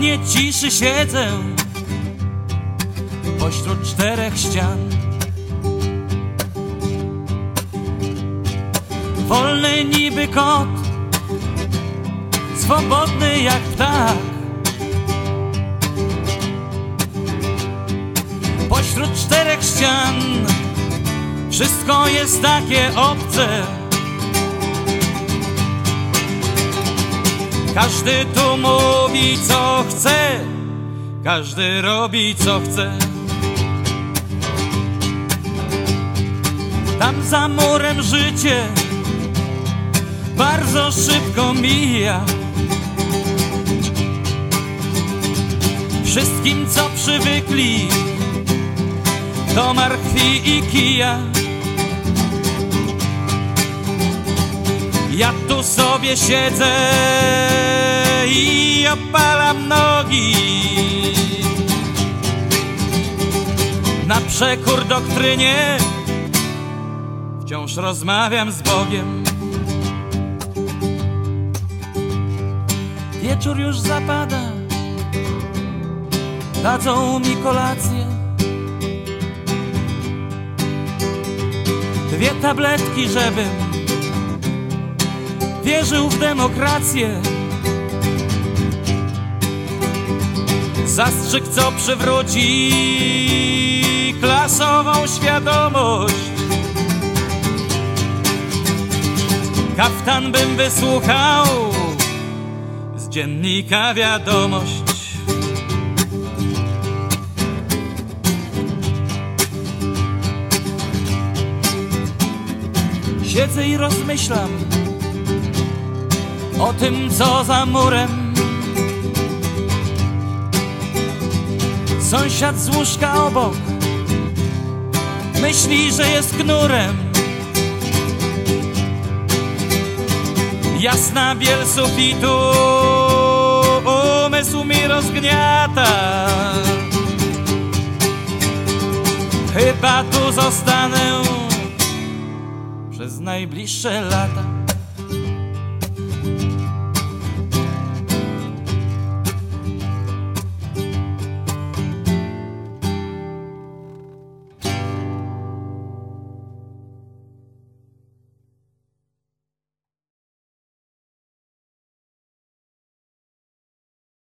łonie ciszy siedzę Pośród czterech ścian. Wolny niby kot Swobodny jak ptak. Pośród czterech ścian Wszystko jest takie obce Każdy tu mówi co chce. Każdy robi co chce. Tam za murem życie Bardzo szybko mija. Wszystkim co przywykli Do marchwi i kija Ja tu sobie siedzę i opalam nogi. Na przekór doktrynie Wciąż rozmawiam z Bogiem. Wieczór już zapada Dadzą mi kolację. Dwie tabletki, żebym wierzył w demokrację. Zastrzyk, co przywróci klasową świadomość. Kaftan bym wysłuchał z dziennika wiadomość. Siedzę i rozmyślam o tym, co za murem. Sąsiad z łóżka obok myśli, że jest knurem. Jasna biel sufitu umysł mi rozgniata. Chyba tu zostanę przez najbliższe lata.